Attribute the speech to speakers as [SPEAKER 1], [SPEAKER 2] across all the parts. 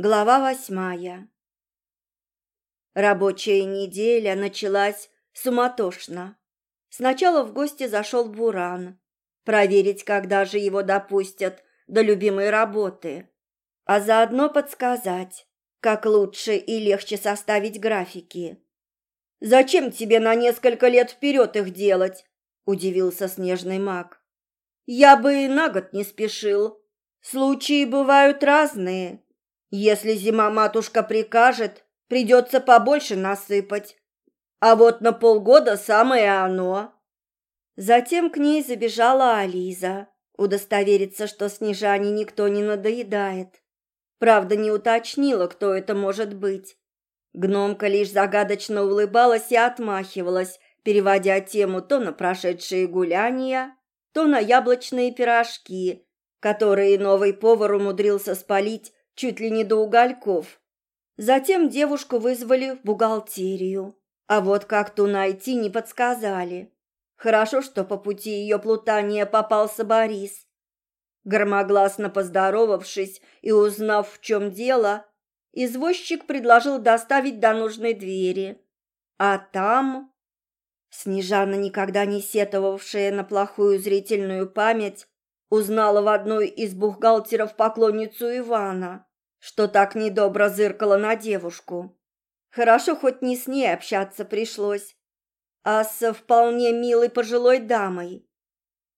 [SPEAKER 1] Глава восьмая. Рабочая неделя началась суматошно. Сначала в гости зашел Буран, проверить, когда же его допустят до любимой работы, а заодно подсказать, как лучше и легче составить графики. «Зачем тебе на несколько лет вперед их делать?» – удивился снежный маг. «Я бы и на год не спешил. Случаи бывают разные». Если зима-матушка прикажет, придется побольше насыпать. А вот на полгода самое оно. Затем к ней забежала Ализа, удостовериться, что Снежане никто не надоедает. Правда, не уточнила, кто это может быть. Гномка лишь загадочно улыбалась и отмахивалась, переводя тему то на прошедшие гуляния, то на яблочные пирожки, которые новый повар умудрился спалить чуть ли не до угольков. Затем девушку вызвали в бухгалтерию, а вот как ту найти не подсказали. Хорошо, что по пути ее плутания попался Борис. Громогласно поздоровавшись и узнав, в чем дело, извозчик предложил доставить до нужной двери. А там... Снежана, никогда не сетовавшая на плохую зрительную память, узнала в одной из бухгалтеров поклонницу Ивана что так недобро зыркала на девушку. Хорошо, хоть не с ней общаться пришлось, а с вполне милой пожилой дамой.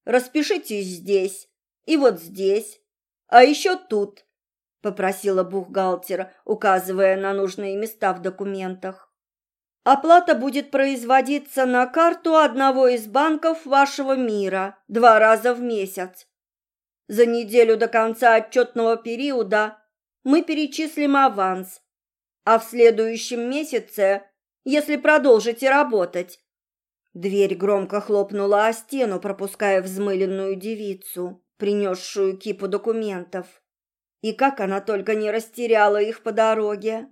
[SPEAKER 1] «Распишитесь здесь и вот здесь, а еще тут», — попросила бухгалтер, указывая на нужные места в документах. «Оплата будет производиться на карту одного из банков вашего мира два раза в месяц. За неделю до конца отчетного периода мы перечислим аванс, а в следующем месяце, если продолжите работать. Дверь громко хлопнула о стену, пропуская взмыленную девицу, принесшую кипу документов. И как она только не растеряла их по дороге.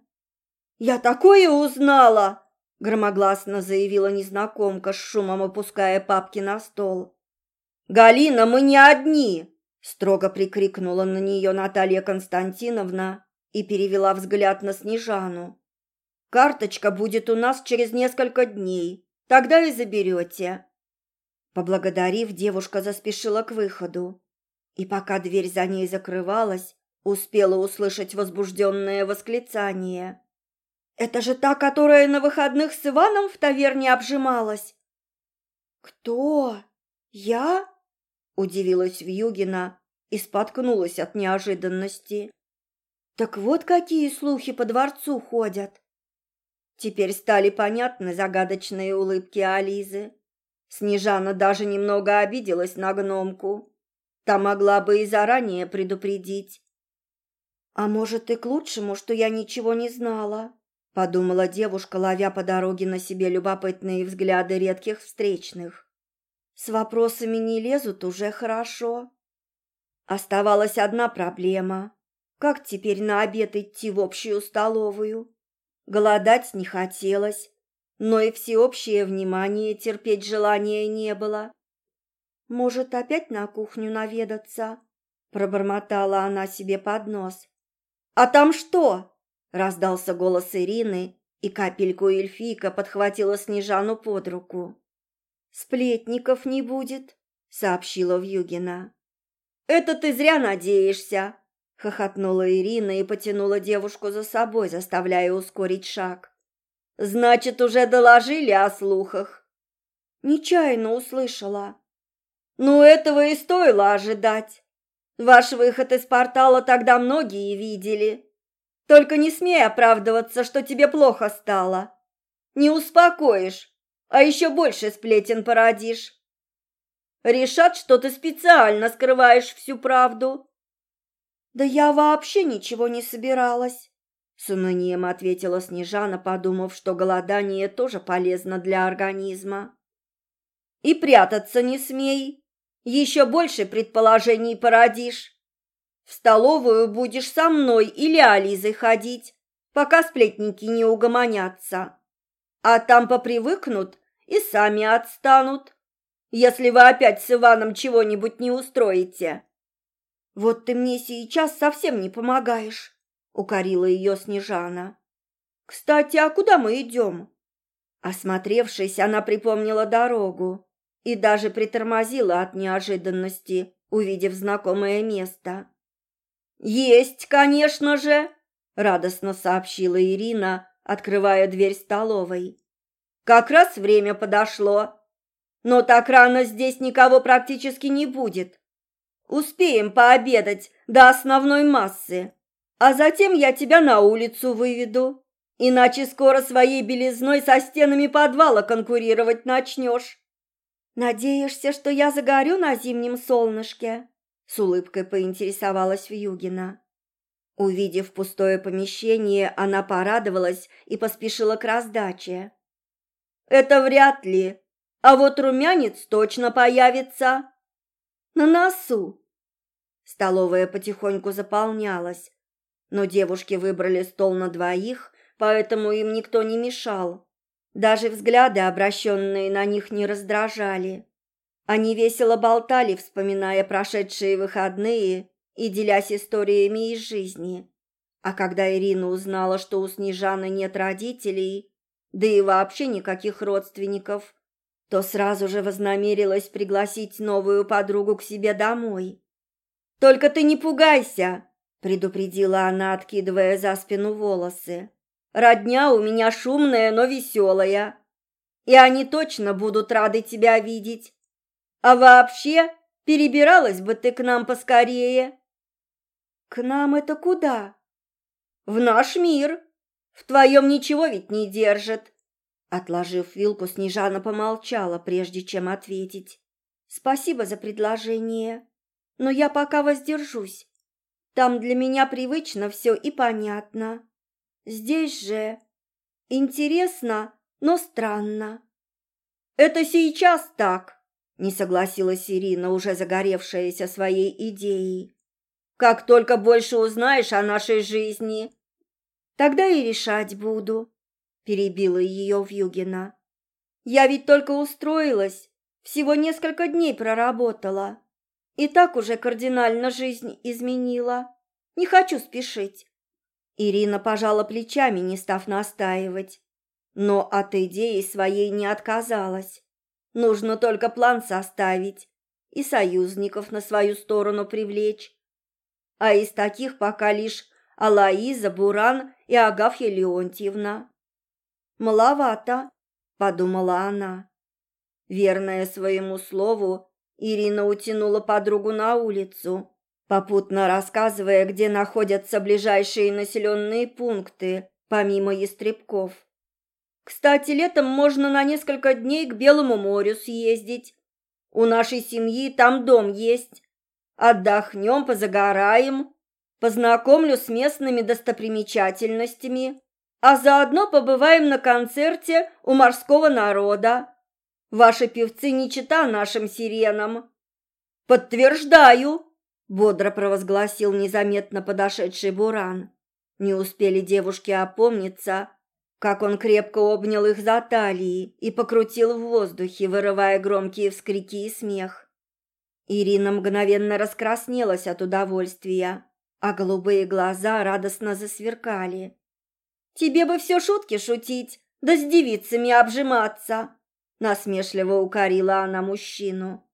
[SPEAKER 1] «Я такое узнала!» – громогласно заявила незнакомка, с шумом опуская папки на стол. «Галина, мы не одни!» Строго прикрикнула на нее Наталья Константиновна и перевела взгляд на Снежану. «Карточка будет у нас через несколько дней, тогда и заберете». Поблагодарив, девушка заспешила к выходу. И пока дверь за ней закрывалась, успела услышать возбужденное восклицание. «Это же та, которая на выходных с Иваном в таверне обжималась!» «Кто? Я?» Удивилась Вьюгина и споткнулась от неожиданности. Так вот какие слухи по дворцу ходят. Теперь стали понятны загадочные улыбки Ализы. Снежана даже немного обиделась на гномку. Та могла бы и заранее предупредить. «А может, и к лучшему, что я ничего не знала», — подумала девушка, ловя по дороге на себе любопытные взгляды редких встречных. С вопросами не лезут уже хорошо. Оставалась одна проблема. Как теперь на обед идти в общую столовую? Голодать не хотелось, но и всеобщее внимание терпеть желания не было. «Может, опять на кухню наведаться?» – пробормотала она себе под нос. «А там что?» – раздался голос Ирины, и капельку эльфийка подхватила Снежану под руку. «Сплетников не будет», — сообщила Вьюгина. «Это ты зря надеешься», — хохотнула Ирина и потянула девушку за собой, заставляя ускорить шаг. «Значит, уже доложили о слухах?» «Нечаянно услышала». «Ну, этого и стоило ожидать. Ваш выход из портала тогда многие видели. Только не смей оправдываться, что тебе плохо стало. Не успокоишь, а еще больше сплетен породишь. Решат, что ты специально скрываешь всю правду. Да я вообще ничего не собиралась, с унынием ответила Снежана, подумав, что голодание тоже полезно для организма. И прятаться не смей, еще больше предположений породишь. В столовую будешь со мной или Ализой ходить, пока сплетники не угомонятся. А там попривыкнут и сами отстанут, если вы опять с Иваном чего-нибудь не устроите. Вот ты мне сейчас совсем не помогаешь, укорила ее Снежана. «Кстати, а куда мы идем?» Осмотревшись, она припомнила дорогу и даже притормозила от неожиданности, увидев знакомое место. «Есть, конечно же!» – радостно сообщила Ирина, открывая дверь столовой. «Как раз время подошло. Но так рано здесь никого практически не будет. Успеем пообедать до основной массы, а затем я тебя на улицу выведу, иначе скоро своей белизной со стенами подвала конкурировать начнешь». «Надеешься, что я загорю на зимнем солнышке?» С улыбкой поинтересовалась Вьюгина. Увидев пустое помещение, она порадовалась и поспешила к раздаче. «Это вряд ли, а вот румянец точно появится. На носу». Столовая потихоньку заполнялась, но девушки выбрали стол на двоих, поэтому им никто не мешал. Даже взгляды, обращенные на них, не раздражали. Они весело болтали, вспоминая прошедшие выходные и делясь историями из жизни. А когда Ирина узнала, что у Снежаны нет родителей, да и вообще никаких родственников, то сразу же вознамерилась пригласить новую подругу к себе домой. «Только ты не пугайся!» – предупредила она, откидывая за спину волосы. Родня у меня шумная, но веселая. И они точно будут рады тебя видеть. А вообще, перебиралась бы ты к нам поскорее. К нам это куда? В наш мир. В твоем ничего ведь не держит. Отложив вилку, Снежана помолчала, прежде чем ответить. Спасибо за предложение, но я пока воздержусь. Там для меня привычно все и понятно. Здесь же интересно, но странно. Это сейчас так, не согласилась Ирина, уже загоревшаяся своей идеей. Как только больше узнаешь о нашей жизни, тогда и решать буду, перебила ее Вьюгина. Я ведь только устроилась, всего несколько дней проработала. И так уже кардинально жизнь изменила. Не хочу спешить. Ирина пожала плечами, не став настаивать. Но от идеи своей не отказалась. Нужно только план составить и союзников на свою сторону привлечь. А из таких пока лишь Алаиза, Буран и Агафья Леонтьевна. «Маловато», — подумала она. Верная своему слову, Ирина утянула подругу на улицу попутно рассказывая, где находятся ближайшие населенные пункты, помимо Ястребков. Кстати, летом можно на несколько дней к Белому морю съездить. У нашей семьи там дом есть. Отдохнем, позагораем, познакомлю с местными достопримечательностями, а заодно побываем на концерте у морского народа. Ваши певцы не чита нашим сиренам. Подтверждаю, бодро провозгласил незаметно подошедший Буран. Не успели девушки опомниться, как он крепко обнял их за талии и покрутил в воздухе, вырывая громкие вскрики и смех. Ирина мгновенно раскраснелась от удовольствия, а голубые глаза радостно засверкали. «Тебе бы все шутки шутить, да с девицами обжиматься!» Насмешливо укорила она мужчину.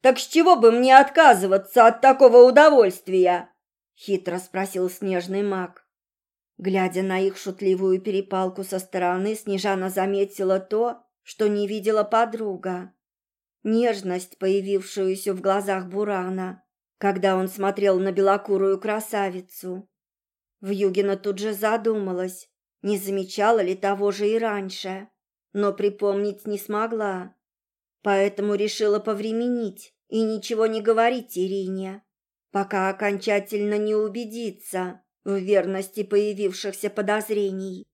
[SPEAKER 1] «Так с чего бы мне отказываться от такого удовольствия?» — хитро спросил снежный маг. Глядя на их шутливую перепалку со стороны, Снежана заметила то, что не видела подруга. Нежность, появившуюся в глазах Бурана, когда он смотрел на белокурую красавицу. Вьюгина тут же задумалась, не замечала ли того же и раньше, но припомнить не смогла поэтому решила повременить и ничего не говорить Ирине, пока окончательно не убедится в верности появившихся подозрений.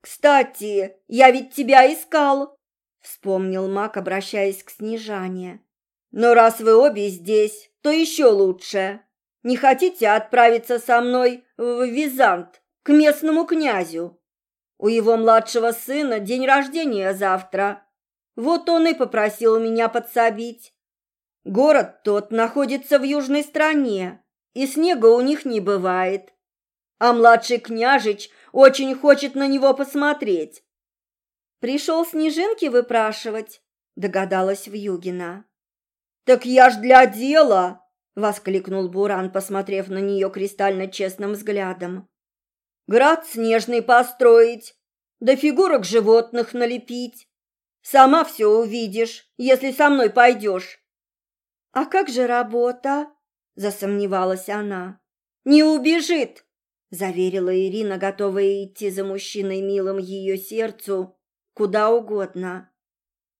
[SPEAKER 1] «Кстати, я ведь тебя искал!» — вспомнил Мак, обращаясь к Снежане. «Но раз вы обе здесь, то еще лучше. Не хотите отправиться со мной в Визант, к местному князю? У его младшего сына день рождения завтра, вот он и попросил меня подсобить. Город тот находится в южной стране, и снега у них не бывает. а младший княжич очень хочет на него посмотреть. Пришел снежинки выпрашивать, догадалась Вьюгина. Так я ж для дела, воскликнул Буран, посмотрев на нее кристально честным взглядом. Град снежный построить, да фигурок животных налепить. Сама все увидишь, если со мной пойдешь. А как же работа? Засомневалась она. Не убежит, заверила Ирина, готовая идти за мужчиной милым ее сердцу куда угодно.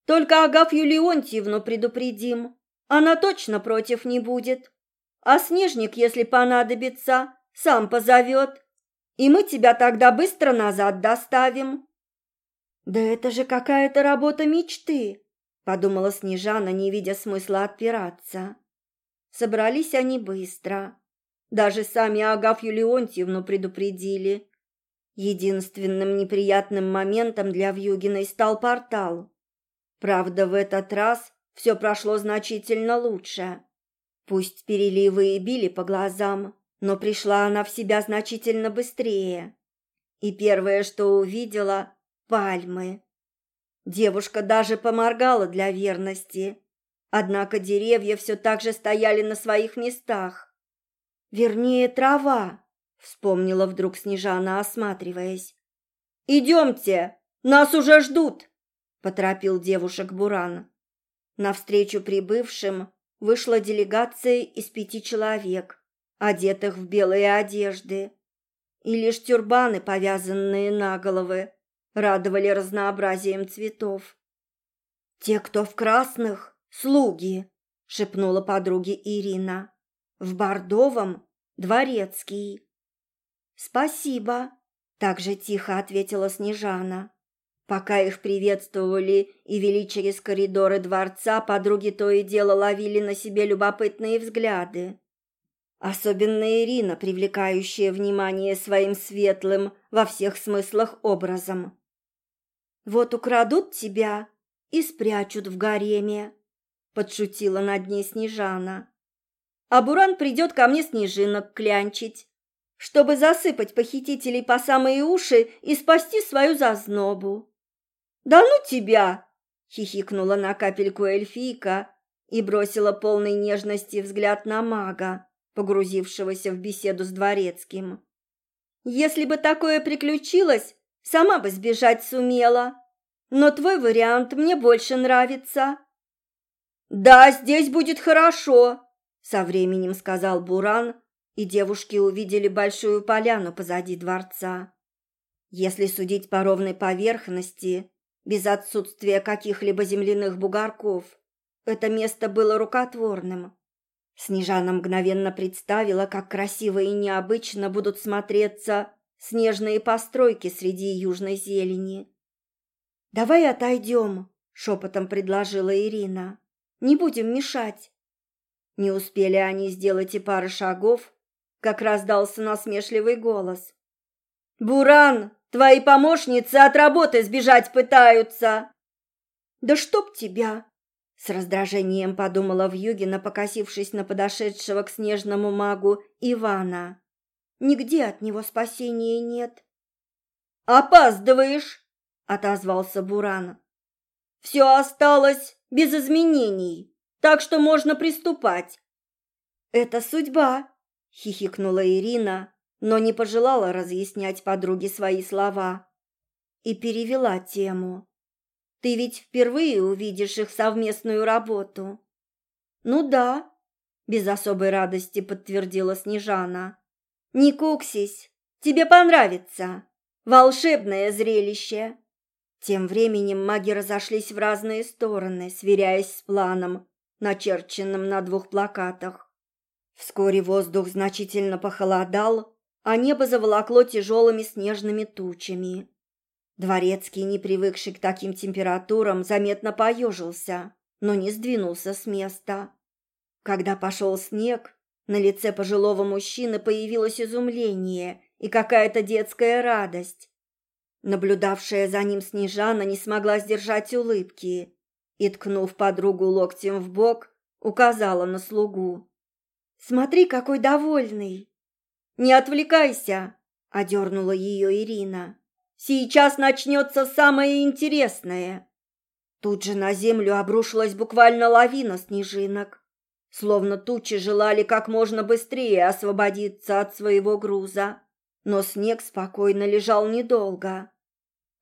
[SPEAKER 1] Только Агафью Леонтьевну предупредим. Она точно против не будет. А Снежник, если понадобится, сам позовет и мы тебя тогда быстро назад доставим». «Да это же какая-то работа мечты», — подумала Снежана, не видя смысла отпираться. Собрались они быстро. Даже сами Агафью Леонтьевну предупредили. Единственным неприятным моментом для Вьюгиной стал портал. Правда, в этот раз все прошло значительно лучше. Пусть переливы и били по глазам, но пришла она в себя значительно быстрее. И первое, что увидела – пальмы. Девушка даже поморгала для верности, однако деревья все так же стояли на своих местах. Вернее, трава, вспомнила вдруг Снежана, осматриваясь. «Идемте, нас уже ждут!» – поторопил девушек Буран. Навстречу прибывшим вышла делегация из пяти человек – одетых в белые одежды, и лишь тюрбаны, повязанные на головы, радовали разнообразием цветов. «Те, кто в красных, слуги», — шепнула подруге Ирина. «В бордовом — дворецкий». «Спасибо», — также тихо ответила Снежана. Пока их приветствовали и вели через коридоры дворца, подруги то и дело ловили на себе любопытные взгляды. Особенно Ирина, привлекающая внимание своим светлым во всех смыслах образом. «Вот украдут тебя и спрячут в гареме», — подшутила над ней Снежана. «А Буран придет ко мне снежинок клянчить, чтобы засыпать похитителей по самые уши и спасти свою зазнобу». «Да ну тебя!» — хихикнула на капельку эльфийка и бросила полный нежности взгляд на мага погрузившегося в беседу с дворецким. «Если бы такое приключилось, сама бы сбежать сумела. Но твой вариант мне больше нравится». «Да, здесь будет хорошо», — со временем сказал Буран, и девушки увидели большую поляну позади дворца. Если судить по ровной поверхности, без отсутствия каких-либо земляных бугорков, это место было рукотворным. Снежана мгновенно представила, как красиво и необычно будут смотреться снежные постройки среди южной зелени. «Давай отойдем», — шепотом предложила Ирина. «Не будем мешать». Не успели они сделать и пары шагов, как раздался насмешливый голос. «Буран, твои помощницы от работы сбежать пытаются!» «Да чтоб тебя!» С раздражением подумала Вьюгина, покосившись на подошедшего к снежному магу Ивана. Нигде от него спасения нет. «Опаздываешь!» — отозвался Буран. «Все осталось без изменений, так что можно приступать». «Это судьба!» — хихикнула Ирина, но не пожелала разъяснять подруге свои слова и перевела тему. Ты ведь впервые увидишь их совместную работу. Ну да, без особой радости подтвердила Снежана. Не куксись, тебе понравится. Волшебное зрелище. Тем временем маги разошлись в разные стороны, сверяясь с планом, начерченным на двух плакатах. Вскоре воздух значительно похолодал, а небо заволокло тяжелыми снежными тучами. Дворецкий, не привыкший к таким температурам, заметно поежился, но не сдвинулся с места. Когда пошел снег, на лице пожилого мужчины появилось изумление и какая-то детская радость. Наблюдавшая за ним Снежана не смогла сдержать улыбки и, ткнув подругу локтем в бок, указала на слугу. «Смотри, какой довольный!» «Не отвлекайся!» одернула ее Ирина. «Сейчас начнется самое интересное!» Тут же на землю обрушилась буквально лавина снежинок, словно тучи желали как можно быстрее освободиться от своего груза. Но снег спокойно лежал недолго.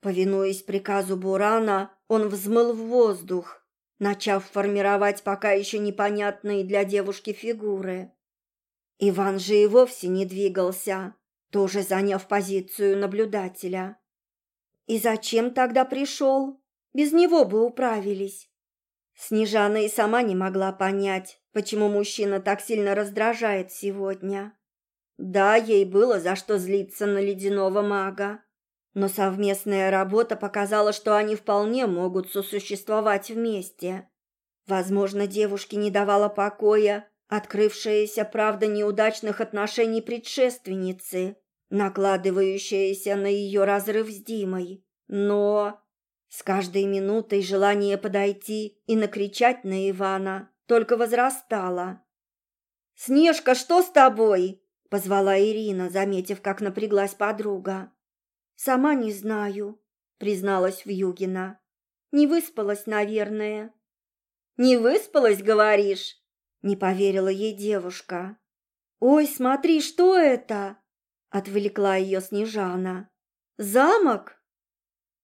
[SPEAKER 1] Повинуясь приказу Бурана, он взмыл в воздух, начав формировать пока еще непонятные для девушки фигуры. Иван же и вовсе не двигался, тоже заняв позицию наблюдателя. И зачем тогда пришел? Без него бы управились. Снежана и сама не могла понять, почему мужчина так сильно раздражает сегодня. Да, ей было за что злиться на ледяного мага, но совместная работа показала, что они вполне могут сосуществовать вместе. Возможно, девушке не давала покоя открывшаяся правда неудачных отношений предшественницы, накладывающаяся на ее разрыв с Димой. Но с каждой минутой желание подойти и накричать на Ивана только возрастало. «Снежка, что с тобой?» – позвала Ирина, заметив, как напряглась подруга. «Сама не знаю», – призналась Вьюгина. «Не выспалась, наверное». «Не выспалась, говоришь?» – не поверила ей девушка. «Ой, смотри, что это?» – отвлекла ее Снежана. «Замок?»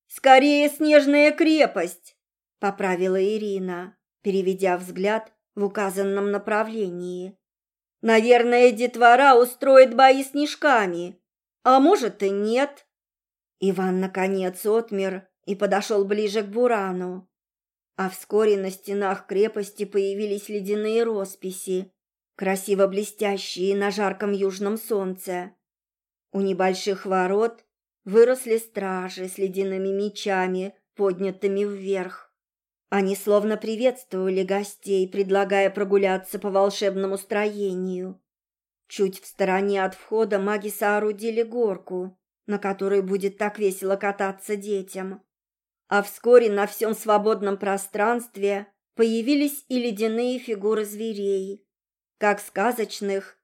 [SPEAKER 1] «Скорее снежная крепость!» — поправила Ирина, переведя взгляд в указанном направлении. «Наверное, детвора устроит бои снежками, а может и нет». Иван, наконец, отмер и подошел ближе к Бурану. А вскоре на стенах крепости появились ледяные росписи, красиво блестящие на жарком южном солнце. У небольших ворот выросли стражи с ледяными мечами, поднятыми вверх. Они словно приветствовали гостей, предлагая прогуляться по волшебному строению. Чуть в стороне от входа маги соорудили горку, на которой будет так весело кататься детям. А вскоре на всем свободном пространстве появились и ледяные фигуры зверей, как сказочных,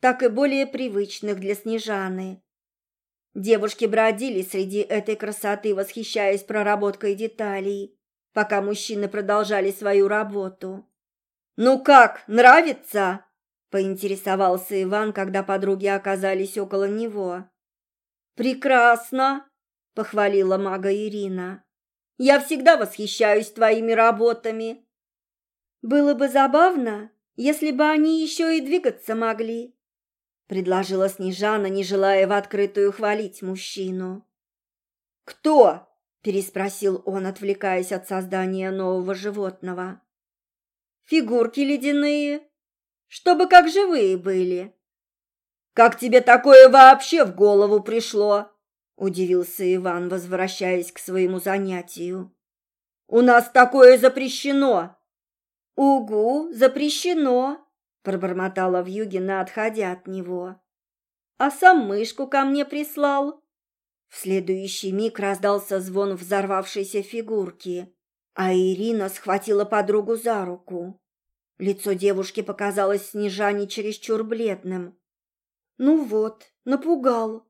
[SPEAKER 1] так и более привычных для Снежаны. Девушки бродили среди этой красоты, восхищаясь проработкой деталей, пока мужчины продолжали свою работу. «Ну как, нравится?» – поинтересовался Иван, когда подруги оказались около него. «Прекрасно!» – похвалила мага Ирина. «Я всегда восхищаюсь твоими работами». «Было бы забавно, если бы они еще и двигаться могли», предложила Снежана, не желая в открытую хвалить мужчину. «Кто?» – переспросил он, отвлекаясь от создания нового животного. «Фигурки ледяные, чтобы как живые были». «Как тебе такое вообще в голову пришло?» – удивился Иван, возвращаясь к своему занятию. «У нас такое запрещено!» «Угу, запрещено!» пробормотала Вьюгина, отходя от него. А сам мышку ко мне прислал. В следующий миг раздался звон взорвавшейся фигурки, а Ирина схватила подругу за руку. Лицо девушки показалось Снежане чересчур бледным. «Ну вот, напугал!»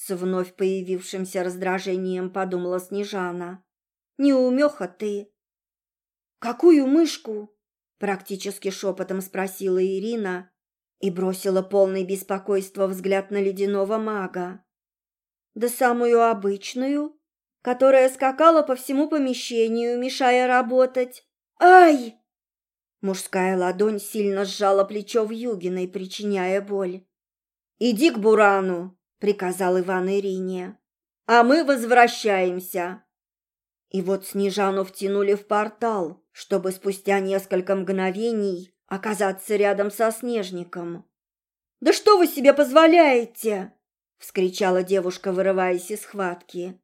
[SPEAKER 1] С вновь появившимся раздражением подумала Снежана. «Неумеха ты!» «Какую мышку?» Практически шепотом спросила Ирина и бросила полный беспокойства взгляд на ледяного мага. Да самую обычную, которая скакала по всему помещению, мешая работать. Ай! Мужская ладонь сильно сжала плечо в Югиной, причиняя боль. «Иди к Бурану», — приказал Иван Ирине, — «а мы возвращаемся». И вот Снежану втянули в портал, чтобы спустя несколько мгновений оказаться рядом со Снежником. «Да что вы себе позволяете?» — вскричала девушка, вырываясь из схватки.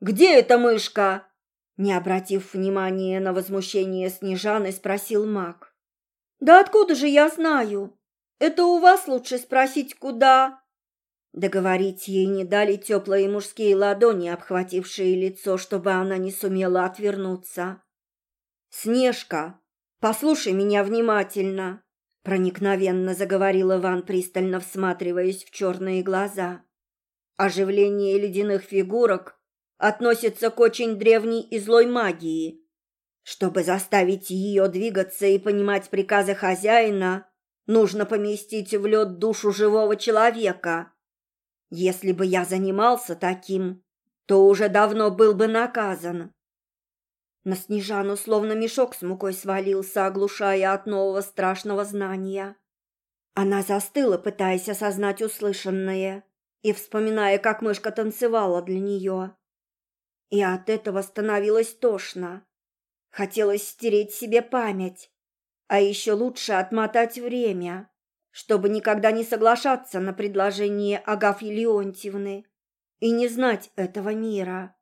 [SPEAKER 1] «Где эта мышка?» Не обратив внимания на возмущение Снежаны, спросил маг. «Да откуда же я знаю? Это у вас лучше спросить, куда?» Договорить ей не дали теплые мужские ладони, обхватившие лицо, чтобы она не сумела отвернуться. «Снежка, послушай меня внимательно!» Проникновенно заговорил Иван, пристально всматриваясь в черные глаза. Оживление ледяных фигурок относится к очень древней и злой магии. Чтобы заставить ее двигаться и понимать приказы хозяина, нужно поместить в лед душу живого человека. Если бы я занимался таким, то уже давно был бы наказан. На Снежану словно мешок с мукой свалился, оглушая от нового страшного знания. Она застыла, пытаясь осознать услышанное и вспоминая, как мышка танцевала для нее. И от этого становилось тошно. Хотелось стереть себе память, а еще лучше отмотать время, чтобы никогда не соглашаться на предложение Агафьи Леонтьевны и не знать этого мира.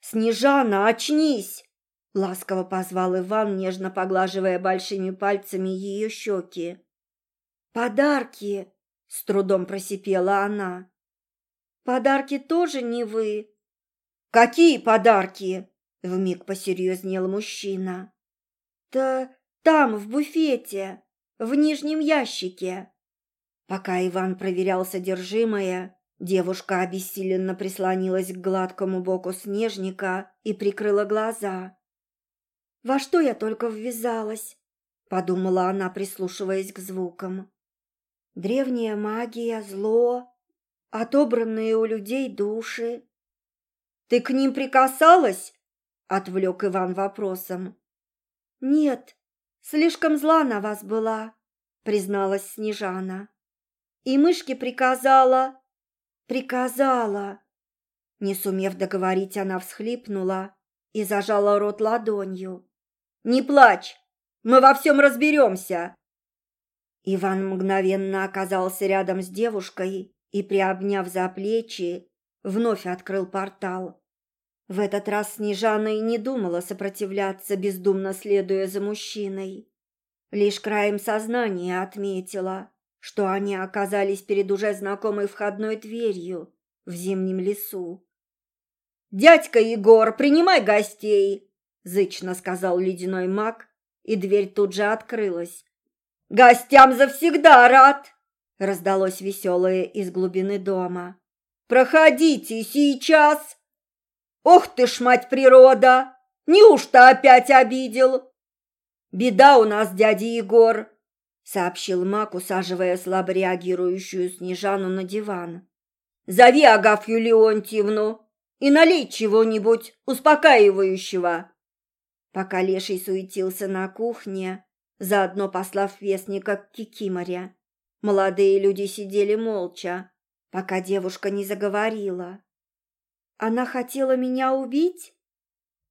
[SPEAKER 1] «Снежана, очнись!» — ласково позвал Иван, нежно поглаживая большими пальцами ее щеки. «Подарки!» — с трудом просипела она. «Подарки тоже не вы?» «Какие подарки?» — вмиг посерьезнел мужчина. «Да там, в буфете, в нижнем ящике». Пока Иван проверял содержимое, девушка обессиленно прислонилась к гладкому боку снежника и прикрыла глаза. «Во что я только ввязалась?» — подумала она, прислушиваясь к звукам. «Древняя магия, зло, отобранные у людей души». «Ты к ним прикасалась?» — отвлек Иван вопросом. «Нет, слишком зла на вас была», — призналась Снежана. «И мышке приказала...» «Приказала...» Не сумев договорить, она всхлипнула и зажала рот ладонью. «Не плачь! Мы во всем разберемся!» Иван мгновенно оказался рядом с девушкой и, приобняв за плечи, вновь открыл портал. В этот раз Снежана и не думала сопротивляться, бездумно следуя за мужчиной. Лишь краем сознания отметила, что они оказались перед уже знакомой входной дверью в зимнем лесу. «Дядька Егор, принимай гостей!» – зычно сказал ледяной маг, и дверь тут же открылась. «Гостям завсегда рад!» – раздалось веселое из глубины дома. «Проходите сейчас!» «Ох ты ж, мать природа! Неужто опять обидел?» «Беда у нас, дядя Егор!» – сообщил маг, усаживая слабо реагирующую Снежану на диван. «Зови Агафью Леонтьевну!» и налей чего-нибудь успокаивающего. Пока Леший суетился на кухне, заодно послав вестника к Кикиморе, молодые люди сидели молча, пока девушка не заговорила. «Она хотела меня убить?»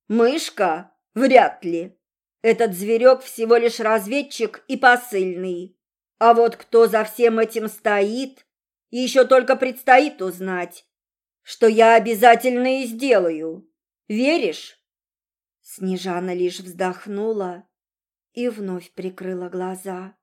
[SPEAKER 1] «Мышка? Вряд ли. Этот зверек всего лишь разведчик и посыльный. А вот кто за всем этим стоит, еще только предстоит узнать что я обязательно и сделаю. Веришь?» Снежана лишь вздохнула и вновь прикрыла глаза.